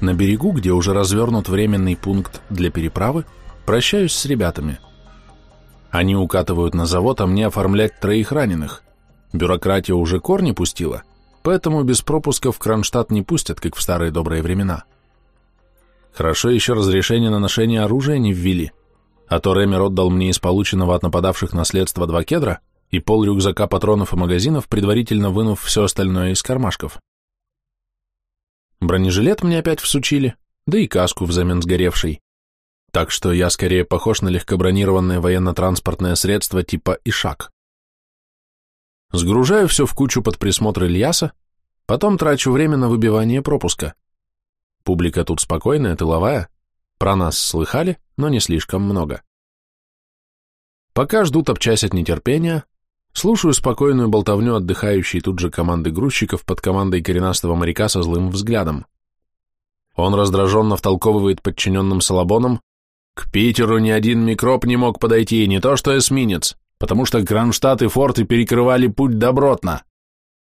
На берегу, где уже развернут временный пункт для переправы, прощаюсь с ребятами. Они укатывают на завод, а мне оформлять троих раненых. Бюрократия уже корни пустила, поэтому без пропуска в Кронштадт не пустят, как в старые добрые времена. Хорошо еще разрешение на ношение оружия не ввели, а то Ремер отдал мне из полученного от нападавших наследства два кедра и пол рюкзака патронов и магазинов, предварительно вынув все остальное из кармашков. Бронежилет мне опять всучили, да и каску взамен сгоревшей. Так что я скорее похож на легкобронированное военно-транспортное средство типа «Ишак». Сгружаю все в кучу под присмотр Ильяса, потом трачу время на выбивание пропуска. Публика тут спокойная, тыловая, про нас слыхали, но не слишком много. Пока ждут обчась от нетерпения, слушаю спокойную болтовню отдыхающей тут же команды грузчиков под командой коренастого моряка со злым взглядом. Он раздраженно втолковывает подчиненным Салабоном, к Питеру ни один микроб не мог подойти, не то что эсминец, потому что Кронштадт и форты перекрывали путь добротно.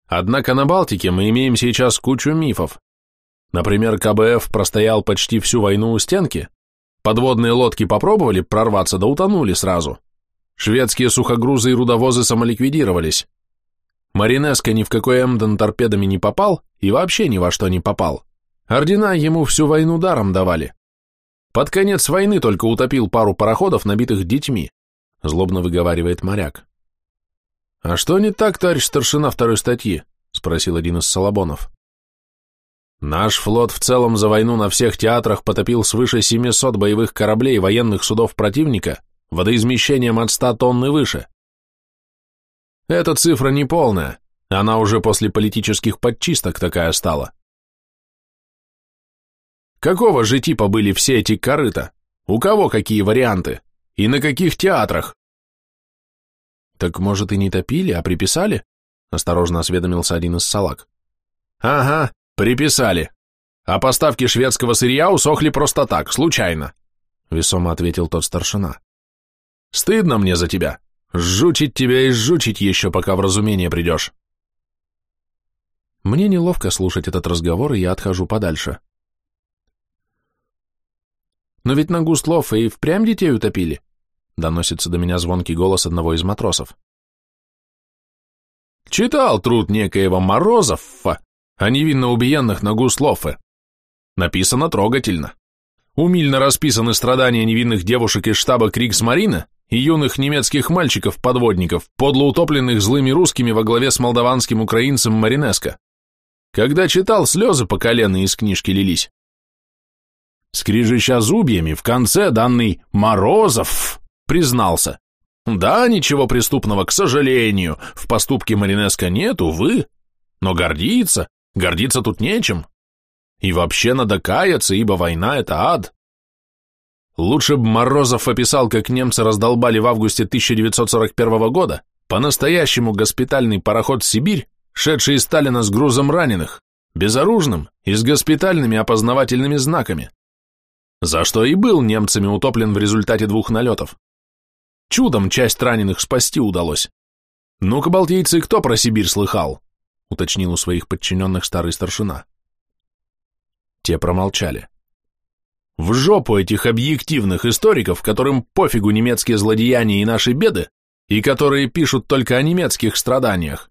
Однако на Балтике мы имеем сейчас кучу мифов. Например, КБФ простоял почти всю войну у стенки, подводные лодки попробовали прорваться, да утонули сразу. Шведские сухогрузы и рудовозы самоликвидировались. Маринеско ни в какой Эмден торпедами не попал и вообще ни во что не попал. Ордена ему всю войну даром давали. Под конец войны только утопил пару пароходов, набитых детьми, злобно выговаривает моряк. А что не так, товарищ старшина второй статьи? спросил один из салабонов. Наш флот в целом за войну на всех театрах потопил свыше 700 боевых кораблей и военных судов противника водоизмещением от 100 тонн и выше. Эта цифра не полная, она уже после политических подчисток такая стала. Какого же типа были все эти корыта? У кого какие варианты? И на каких театрах? Так, может, и не топили, а приписали? Осторожно осведомился один из салак. Ага, приписали. А поставки шведского сырья усохли просто так, случайно, весомо ответил тот старшина. Стыдно мне за тебя. Жучить тебя и жучить еще, пока в разумение придешь. Мне неловко слушать этот разговор, и я отхожу подальше. Но ведь на Густлов и впрямь детей утопили, доносится до меня звонкий голос одного из матросов. Читал труд некоего Морозова о невинно убиенных на Густлофе. Написано трогательно. Умильно расписаны страдания невинных девушек из штаба Кригсмарина и юных немецких мальчиков-подводников, подло утопленных злыми русскими во главе с молдаванским украинцем Маринеско. Когда читал, слезы по колено из книжки лились. Скрижища зубьями, в конце данный Морозов признался. Да, ничего преступного, к сожалению, в поступке Маринеско нет, увы, но гордиться, гордиться тут нечем. И вообще надо каяться, ибо война — это ад. Лучше бы Морозов описал, как немцы раздолбали в августе 1941 года по-настоящему госпитальный пароход «Сибирь», шедший из Сталина с грузом раненых, безоружным и с госпитальными опознавательными знаками за что и был немцами утоплен в результате двух налетов. Чудом часть раненых спасти удалось. Ну-ка, балтийцы, кто про Сибирь слыхал? уточнил у своих подчиненных старый старшина. Те промолчали. В жопу этих объективных историков, которым пофигу немецкие злодеяния и наши беды, и которые пишут только о немецких страданиях.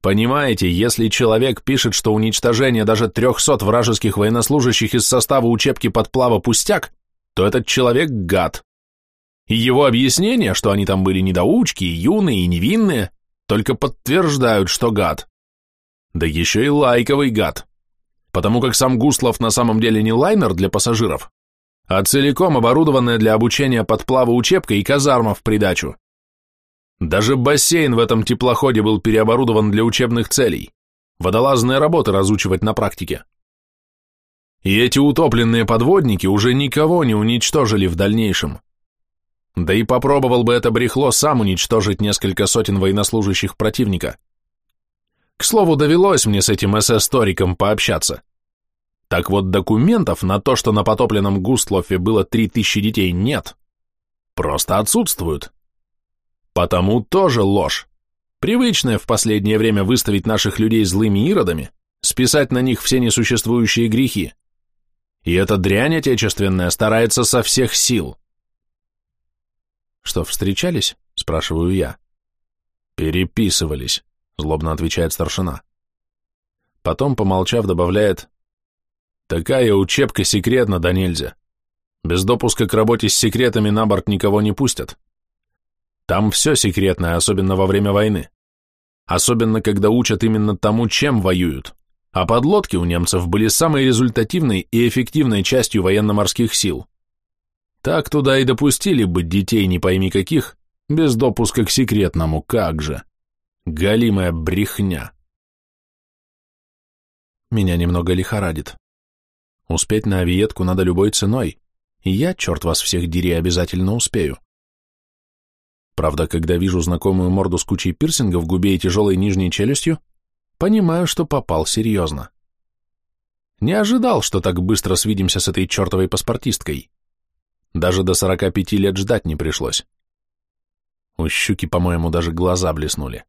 Понимаете, если человек пишет, что уничтожение даже 300 вражеских военнослужащих из состава учебки подплава пустяк, то этот человек гад. И его объяснения, что они там были недоучки, юные и невинные, только подтверждают, что гад. Да еще и лайковый гад. Потому как сам Гуслов на самом деле не лайнер для пассажиров, а целиком оборудованная для обучения подплава учебка и казарма в придачу. Даже бассейн в этом теплоходе был переоборудован для учебных целей. Водолазные работы разучивать на практике. И эти утопленные подводники уже никого не уничтожили в дальнейшем. Да и попробовал бы это брехло сам уничтожить несколько сотен военнослужащих противника. К слову, довелось мне с этим СС-сториком пообщаться. Так вот, документов на то, что на потопленном Густлофе было 3000 детей, нет. Просто отсутствуют. Потому тоже ложь. Привычное в последнее время выставить наших людей злыми иродами, списать на них все несуществующие грехи, И эта дрянь отечественная старается со всех сил. Что, встречались? Спрашиваю я. Переписывались, злобно отвечает старшина. Потом, помолчав, добавляет, такая учебка секретна да нельзя. Без допуска к работе с секретами на борт никого не пустят. Там все секретное, особенно во время войны. Особенно, когда учат именно тому, чем воюют. А подлодки у немцев были самой результативной и эффективной частью военно-морских сил. Так туда и допустили бы детей не пойми каких, без допуска к секретному, как же. Галимая брехня. Меня немного лихорадит. Успеть на авиетку надо любой ценой, и я, черт вас всех дери, обязательно успею. Правда, когда вижу знакомую морду с кучей пирсинга в губе и тяжелой нижней челюстью, понимаю, что попал серьезно. Не ожидал, что так быстро свидимся с этой чертовой паспортисткой. Даже до 45 лет ждать не пришлось. У щуки, по-моему, даже глаза блеснули.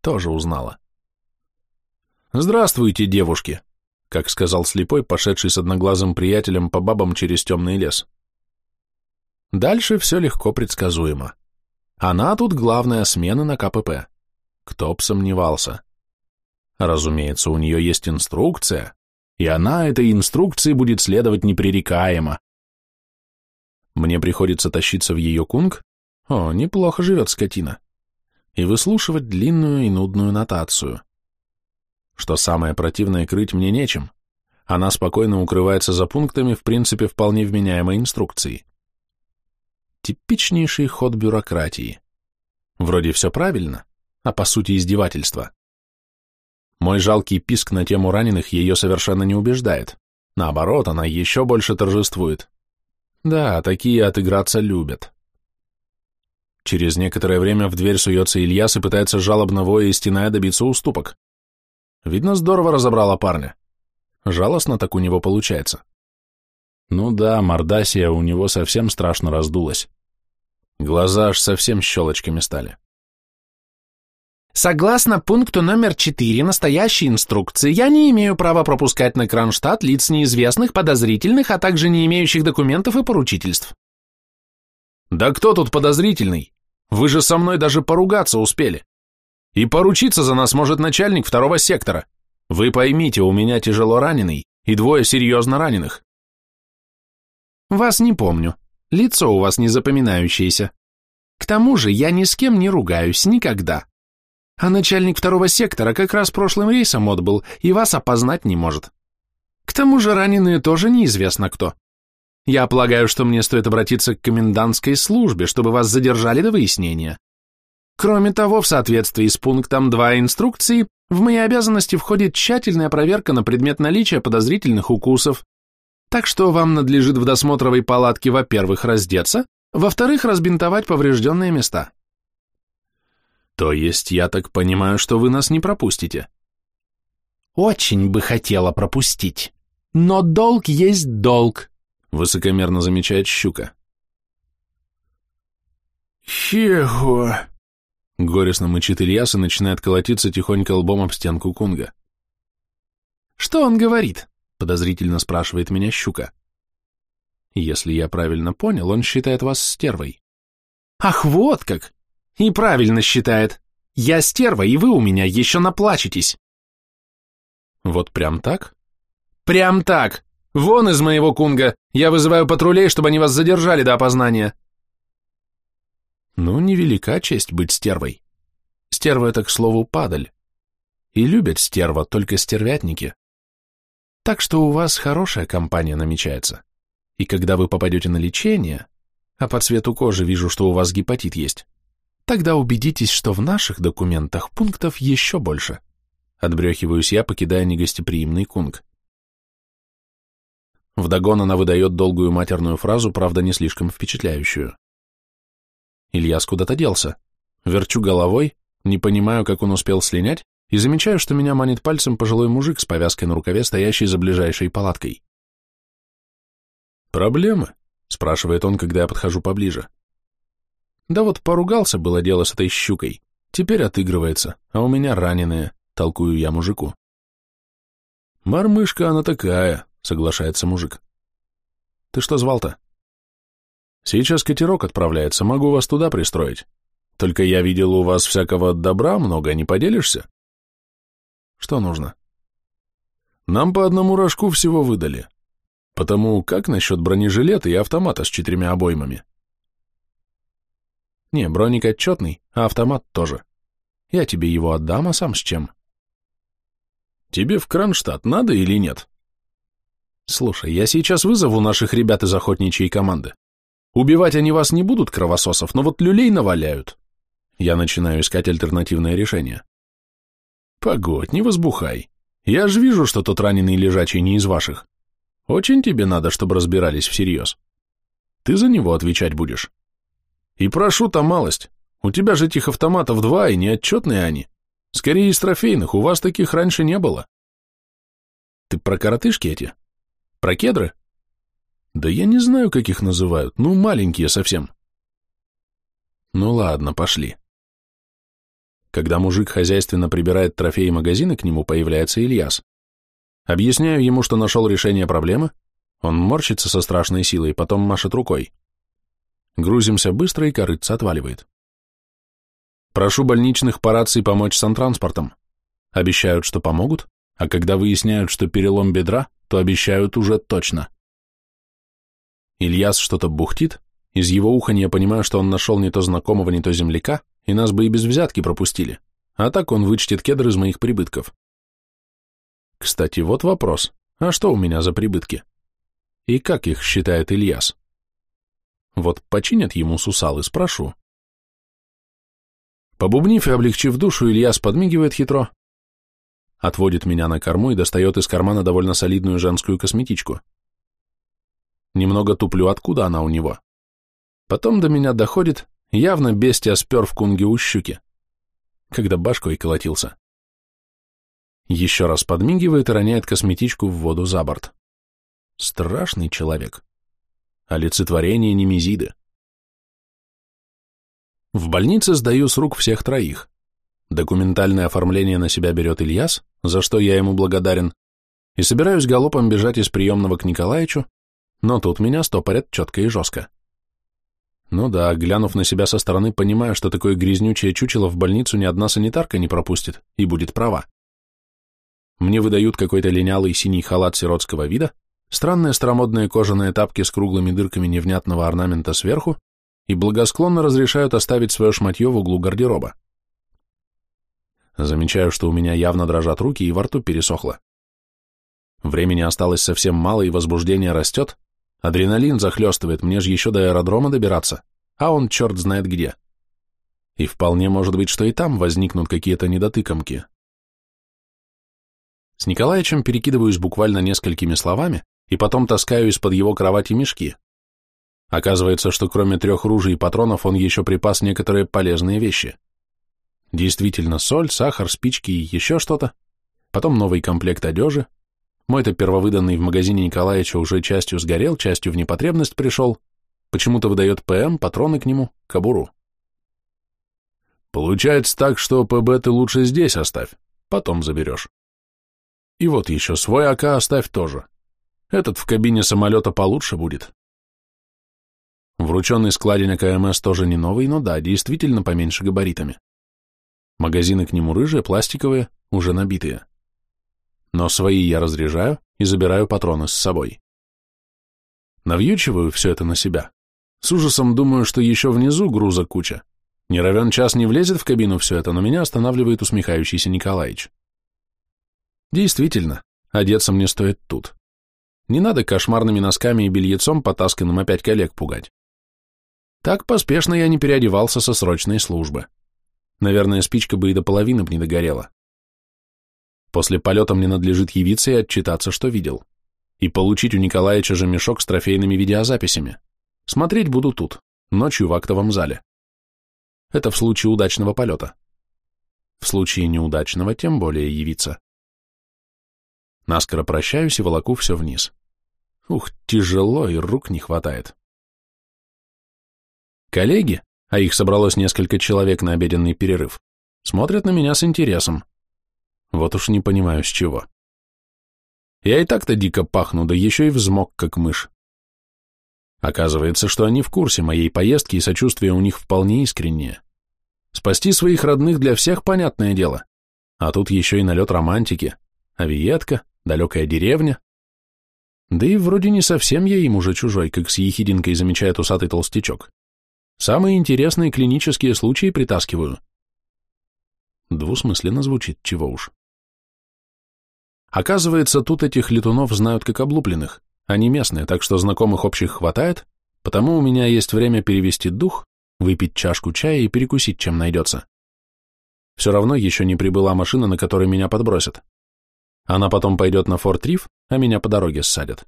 Тоже узнала. «Здравствуйте, девушки», — как сказал слепой, пошедший с одноглазым приятелем по бабам через темный лес. Дальше все легко предсказуемо. Она тут главная смена на КПП. Кто б сомневался. Разумеется, у нее есть инструкция, и она этой инструкции будет следовать непререкаемо. Мне приходится тащиться в ее кунг, о, неплохо живет скотина, и выслушивать длинную и нудную нотацию. Что самое противное, крыть мне нечем. Она спокойно укрывается за пунктами, в принципе, вполне вменяемой инструкции. Типичнейший ход бюрократии. Вроде все правильно, а по сути издевательство. Мой жалкий писк на тему раненых ее совершенно не убеждает. Наоборот, она еще больше торжествует. Да, такие отыграться любят. Через некоторое время в дверь суется Ильяс и пытается жалобно воя и стеная добиться уступок. Видно, здорово разобрала парня. Жалостно так у него получается. Ну да, мордасия у него совсем страшно раздулась. Глаза аж совсем щелочками стали. Согласно пункту номер 4 настоящей инструкции, я не имею права пропускать на Кронштадт лиц неизвестных, подозрительных, а также не имеющих документов и поручительств. Да кто тут подозрительный? Вы же со мной даже поругаться успели. И поручиться за нас может начальник второго сектора. Вы поймите, у меня тяжело раненый и двое серьезно раненых. Вас не помню. Лицо у вас не запоминающееся. К тому же я ни с кем не ругаюсь, никогда. А начальник второго сектора как раз прошлым рейсом отбыл и вас опознать не может. К тому же раненые тоже неизвестно кто. Я полагаю, что мне стоит обратиться к комендантской службе, чтобы вас задержали до выяснения. Кроме того, в соответствии с пунктом 2 инструкции, в мои обязанности входит тщательная проверка на предмет наличия подозрительных укусов, так что вам надлежит в досмотровой палатке, во-первых, раздеться, во-вторых, разбинтовать поврежденные места. То есть я так понимаю, что вы нас не пропустите? Очень бы хотела пропустить. Но долг есть долг, высокомерно замечает щука. Хего! Горестно мычит Ильяс и начинает колотиться тихонько лбом об стенку кунга. Что он говорит? подозрительно спрашивает меня щука. Если я правильно понял, он считает вас стервой. Ах, вот как! И правильно считает. Я стерва, и вы у меня еще наплачетесь. Вот прям так? Прям так. Вон из моего кунга. Я вызываю патрулей, чтобы они вас задержали до опознания. Ну, невелика честь быть стервой. Стерва — это, к слову, падаль. И любят стерва только стервятники. Так что у вас хорошая компания намечается. И когда вы попадете на лечение, а по цвету кожи вижу, что у вас гепатит есть, Тогда убедитесь, что в наших документах пунктов еще больше. Отбрехиваюсь я, покидая негостеприимный кунг. Вдогон она выдает долгую матерную фразу, правда, не слишком впечатляющую. Ильяс куда-то делся. Верчу головой, не понимаю, как он успел слинять, и замечаю, что меня манит пальцем пожилой мужик с повязкой на рукаве, стоящий за ближайшей палаткой. «Проблемы?» — спрашивает он, когда я подхожу поближе. Да вот поругался было дело с этой щукой. Теперь отыгрывается, а у меня раненые, толкую я мужику. Мормышка она такая, соглашается мужик. Ты что звал-то? Сейчас катерок отправляется, могу вас туда пристроить. Только я видел у вас всякого добра много, не поделишься? Что нужно? Нам по одному рожку всего выдали. Потому как насчет бронежилета и автомата с четырьмя обоймами? Не, броник отчетный, а автомат тоже. Я тебе его отдам, а сам с чем? Тебе в Кронштадт надо или нет? Слушай, я сейчас вызову наших ребят из охотничьей команды. Убивать они вас не будут, кровососов, но вот люлей наваляют. Я начинаю искать альтернативное решение. Погодь, не возбухай. Я же вижу, что тот раненый лежачий не из ваших. Очень тебе надо, чтобы разбирались всерьез. Ты за него отвечать будешь. И прошу-то малость. У тебя же этих автоматов два, и неотчетные они. Скорее из трофейных, у вас таких раньше не было. Ты про коротышки эти? Про кедры? Да я не знаю, как их называют, ну, маленькие совсем. Ну ладно, пошли. Когда мужик хозяйственно прибирает трофеи магазина, к нему появляется Ильяс. Объясняю ему, что нашел решение проблемы, он морщится со страшной силой, потом машет рукой. Грузимся быстро, и корыца отваливает. Прошу больничных по рации помочь сантранспортом. Обещают, что помогут, а когда выясняют, что перелом бедра, то обещают уже точно. Ильяс что-то бухтит, из его уханья я понимаю, что он нашел не то знакомого, не то земляка, и нас бы и без взятки пропустили, а так он вычтет кедр из моих прибытков. Кстати, вот вопрос, а что у меня за прибытки? И как их считает Ильяс? Вот починят ему сусалы, спрошу. Побубнив и облегчив душу, Ильяс подмигивает хитро, отводит меня на корму и достает из кармана довольно солидную женскую косметичку. Немного туплю, откуда она у него. Потом до меня доходит, явно бестия спер в кунге у щуки, когда башкой колотился. Еще раз подмигивает и роняет косметичку в воду за борт. Страшный человек. Олицетворение немезиды. В больнице сдаю с рук всех троих. Документальное оформление на себя берет Ильяс, за что я ему благодарен, и собираюсь галопом бежать из приемного к Николаевичу, но тут меня стопорят четко и жестко. Ну да, глянув на себя со стороны, понимаю, что такое грязнючее чучело в больницу ни одна санитарка не пропустит, и будет права. Мне выдают какой-то линялый синий халат сиротского вида, странные старомодные кожаные тапки с круглыми дырками невнятного орнамента сверху и благосклонно разрешают оставить свое шматье в углу гардероба. Замечаю, что у меня явно дрожат руки и во рту пересохло. Времени осталось совсем мало, и возбуждение растет. Адреналин захлестывает, мне же еще до аэродрома добираться, а он черт знает где. И вполне может быть, что и там возникнут какие-то недотыкомки. С Николаевичем перекидываюсь буквально несколькими словами, и потом таскаю из-под его кровати мешки. Оказывается, что кроме трех ружей и патронов он еще припас некоторые полезные вещи. Действительно, соль, сахар, спички и еще что-то. Потом новый комплект одежи. Мой-то первовыданный в магазине Николаевича уже частью сгорел, частью в непотребность пришел. Почему-то выдает ПМ, патроны к нему, кобуру. Получается так, что ПБ ты лучше здесь оставь, потом заберешь. И вот еще свой АК оставь тоже. Этот в кабине самолета получше будет. Врученный складень КМС тоже не новый, но да, действительно поменьше габаритами. Магазины к нему рыжие, пластиковые, уже набитые. Но свои я разряжаю и забираю патроны с собой. Навьючиваю все это на себя. С ужасом думаю, что еще внизу груза куча. Не равен час не влезет в кабину все это, но меня останавливает усмехающийся Николаич. Действительно, одеться мне стоит тут. Не надо кошмарными носками и бельецом, потасканным опять коллег пугать. Так поспешно я не переодевался со срочной службы. Наверное, спичка бы и до половины б не догорела. После полета мне надлежит явиться и отчитаться, что видел. И получить у Николаевича же мешок с трофейными видеозаписями. Смотреть буду тут, ночью в актовом зале. Это в случае удачного полета. В случае неудачного тем более явиться. Наскоро прощаюсь и волоку все вниз. Ух, тяжело и рук не хватает. Коллеги, а их собралось несколько человек на обеденный перерыв, смотрят на меня с интересом. Вот уж не понимаю, с чего. Я и так-то дико пахну, да еще и взмок, как мышь. Оказывается, что они в курсе моей поездки, и сочувствие у них вполне искреннее. Спасти своих родных для всех понятное дело. А тут еще и налет романтики. Авиетка, далекая деревня. Да и вроде не совсем я им уже чужой, как с ехидинкой замечает усатый толстячок. Самые интересные клинические случаи притаскиваю. Двусмысленно звучит, чего уж. Оказывается, тут этих летунов знают как облупленных. Они местные, так что знакомых общих хватает, потому у меня есть время перевести дух, выпить чашку чая и перекусить, чем найдется. Все равно еще не прибыла машина, на которой меня подбросят. Она потом пойдет на Форт Риф, а меня по дороге ссадят.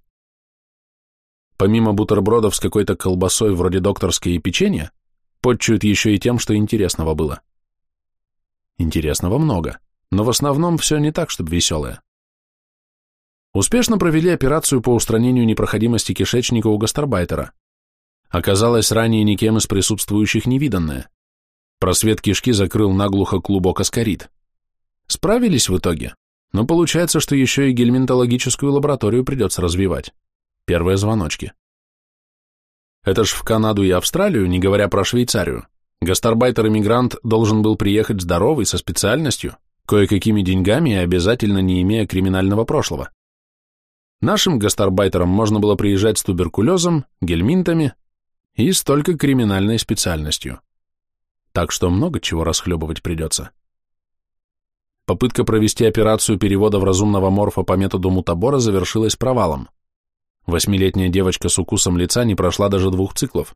Помимо бутербродов с какой-то колбасой вроде докторской и печенья, подчуют еще и тем, что интересного было. Интересного много, но в основном все не так, чтобы веселое. Успешно провели операцию по устранению непроходимости кишечника у гастарбайтера. Оказалось, ранее никем из присутствующих невиданное. Просвет кишки закрыл наглухо клубок аскарит. Справились в итоге, но получается, что еще и гельминтологическую лабораторию придется развивать. Первые звоночки. Это ж в Канаду и Австралию, не говоря про Швейцарию. Гастарбайтер-иммигрант должен был приехать здоровый, со специальностью, кое-какими деньгами и обязательно не имея криминального прошлого. Нашим гастарбайтерам можно было приезжать с туберкулезом, гельминтами и с только криминальной специальностью. Так что много чего расхлебывать придется. Попытка провести операцию перевода в разумного морфа по методу мутабора завершилась провалом. Восьмилетняя девочка с укусом лица не прошла даже двух циклов.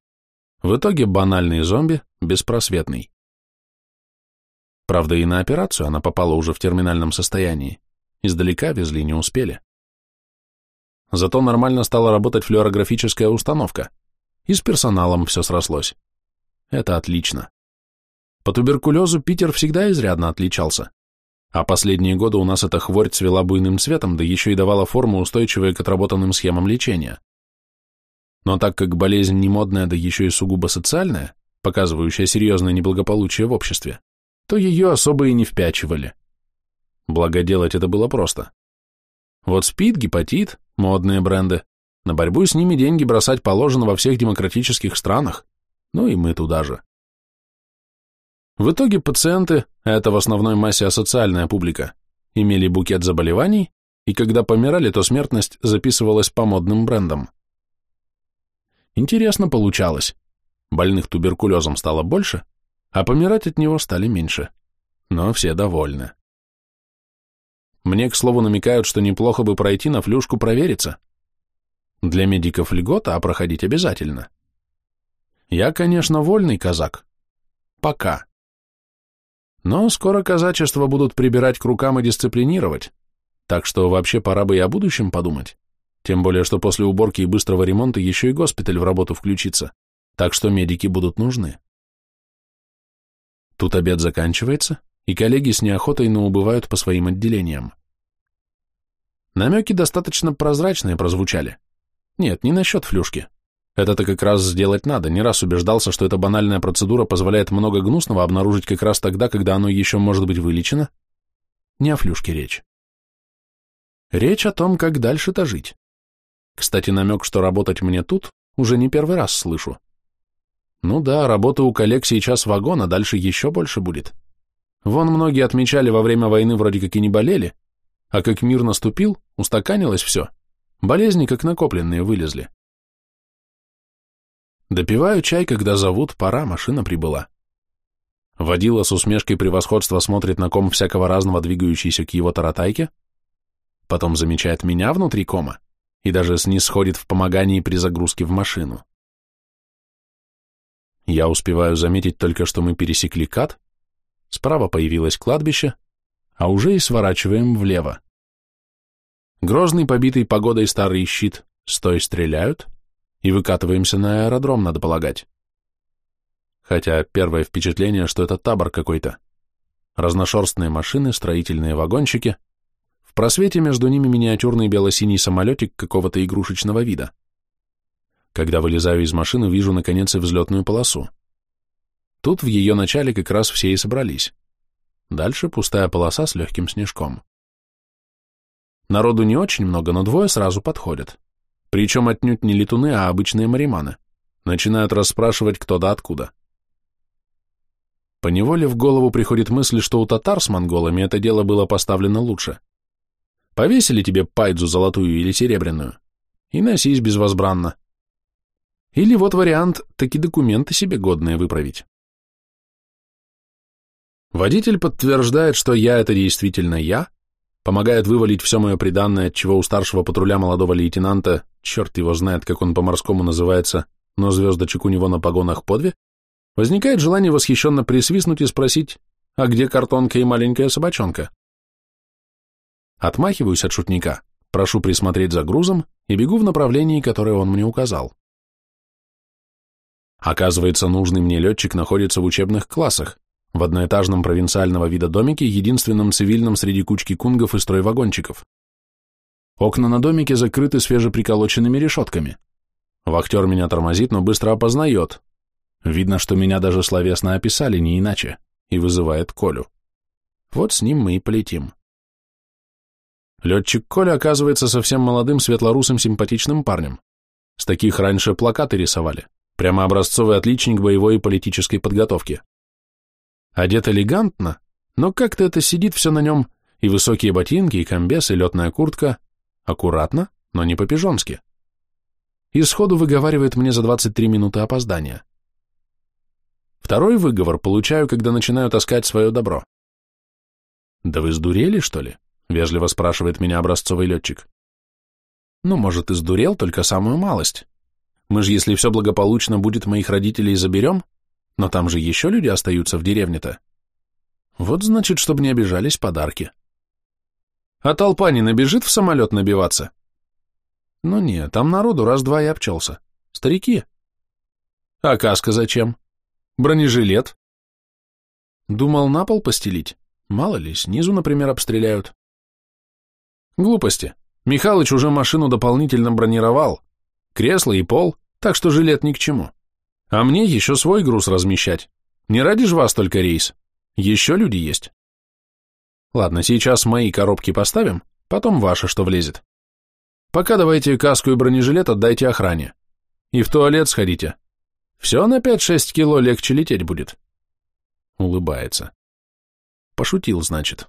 В итоге банальный зомби, беспросветный. Правда, и на операцию она попала уже в терминальном состоянии. Издалека везли, не успели. Зато нормально стала работать флюорографическая установка. И с персоналом все срослось. Это отлично. По туберкулезу Питер всегда изрядно отличался. А последние годы у нас эта хворь цвела буйным цветом, да еще и давала форму, устойчивые к отработанным схемам лечения. Но так как болезнь не модная, да еще и сугубо социальная, показывающая серьезное неблагополучие в обществе, то ее особо и не впячивали. Благо делать это было просто. Вот спид, гепатит, модные бренды, на борьбу с ними деньги бросать положено во всех демократических странах, ну и мы туда же. В итоге пациенты, это в основной массе асоциальная публика, имели букет заболеваний, и когда помирали, то смертность записывалась по модным брендам. Интересно получалось. Больных туберкулезом стало больше, а помирать от него стали меньше. Но все довольны. Мне, к слову, намекают, что неплохо бы пройти на флюшку провериться. Для медиков льгота, а проходить обязательно. Я, конечно, вольный казак. Пока. Но скоро казачество будут прибирать к рукам и дисциплинировать, так что вообще пора бы и о будущем подумать. Тем более, что после уборки и быстрого ремонта еще и госпиталь в работу включится, так что медики будут нужны. Тут обед заканчивается, и коллеги с неохотой, но убывают по своим отделениям. Намеки достаточно прозрачные прозвучали. Нет, не насчет флюшки. Это-то как раз сделать надо, не раз убеждался, что эта банальная процедура позволяет много гнусного обнаружить как раз тогда, когда оно еще может быть вылечено. Не о флюшке речь. Речь о том, как дальше-то жить. Кстати, намек, что работать мне тут, уже не первый раз слышу. Ну да, работа у коллег сейчас вагон, а дальше еще больше будет. Вон многие отмечали во время войны вроде как и не болели, а как мир наступил, устаканилось все. Болезни, как накопленные, вылезли. Допиваю чай, когда зовут, пора, машина прибыла. Водила с усмешкой превосходства смотрит на ком всякого разного двигающийся к его таратайке, потом замечает меня внутри кома и даже снисходит в помогании при загрузке в машину. Я успеваю заметить только, что мы пересекли кат, справа появилось кладбище, а уже и сворачиваем влево. Грозный, побитый погодой старый щит, стой стреляют, и выкатываемся на аэродром, надо полагать. Хотя первое впечатление, что это табор какой-то. Разношерстные машины, строительные вагончики. В просвете между ними миниатюрный бело-синий самолетик какого-то игрушечного вида. Когда вылезаю из машины, вижу, наконец, и взлетную полосу. Тут в ее начале как раз все и собрались. Дальше пустая полоса с легким снежком. Народу не очень много, но двое сразу подходят. Причем отнюдь не летуны, а обычные мариманы. Начинают расспрашивать, кто да откуда. Поневоле в голову приходит мысль, что у татар с монголами это дело было поставлено лучше. Повесили тебе пайдзу золотую или серебряную, и носись безвозбранно. Или вот вариант, таки документы себе годные выправить. Водитель подтверждает, что я — это действительно я, помогает вывалить все мое приданное, от чего у старшего патруля молодого лейтенанта, черт его знает, как он по-морскому называется, но звездочек у него на погонах по две, возникает желание восхищенно присвистнуть и спросить, а где картонка и маленькая собачонка? Отмахиваюсь от шутника, прошу присмотреть за грузом и бегу в направлении, которое он мне указал. Оказывается, нужный мне летчик находится в учебных классах, в одноэтажном провинциального вида домике, единственном цивильном среди кучки кунгов и стройвагончиков. Окна на домике закрыты свежеприколоченными решетками. Вахтер меня тормозит, но быстро опознает. Видно, что меня даже словесно описали, не иначе, и вызывает Колю. Вот с ним мы и полетим. Летчик Коля оказывается совсем молодым, светлорусым, симпатичным парнем. С таких раньше плакаты рисовали. Прямо образцовый отличник боевой и политической подготовки. Одет элегантно, но как-то это сидит все на нем, и высокие ботинки, и комбес, и летная куртка. Аккуратно, но не по-пижонски. И сходу выговаривает мне за 23 минуты опоздания. Второй выговор получаю, когда начинаю таскать свое добро. «Да вы сдурели, что ли?» — вежливо спрашивает меня образцовый летчик. «Ну, может, и сдурел, только самую малость. Мы же, если все благополучно будет, моих родителей заберем, но там же еще люди остаются в деревне-то. Вот значит, чтобы не обижались подарки. А толпа не набежит в самолет набиваться? Ну нет, там народу раз-два и обчелся. Старики. А каска зачем? Бронежилет? Думал на пол постелить? Мало ли, снизу, например, обстреляют. Глупости. Михалыч уже машину дополнительно бронировал. Кресло и пол, так что жилет ни к чему. А мне еще свой груз размещать. Не ради ж вас только рейс. Еще люди есть. Ладно, сейчас мои коробки поставим, потом ваше, что влезет. Пока давайте каску и бронежилет отдайте охране. И в туалет сходите. Все на 5-6 кило легче лететь будет. Улыбается. Пошутил, значит.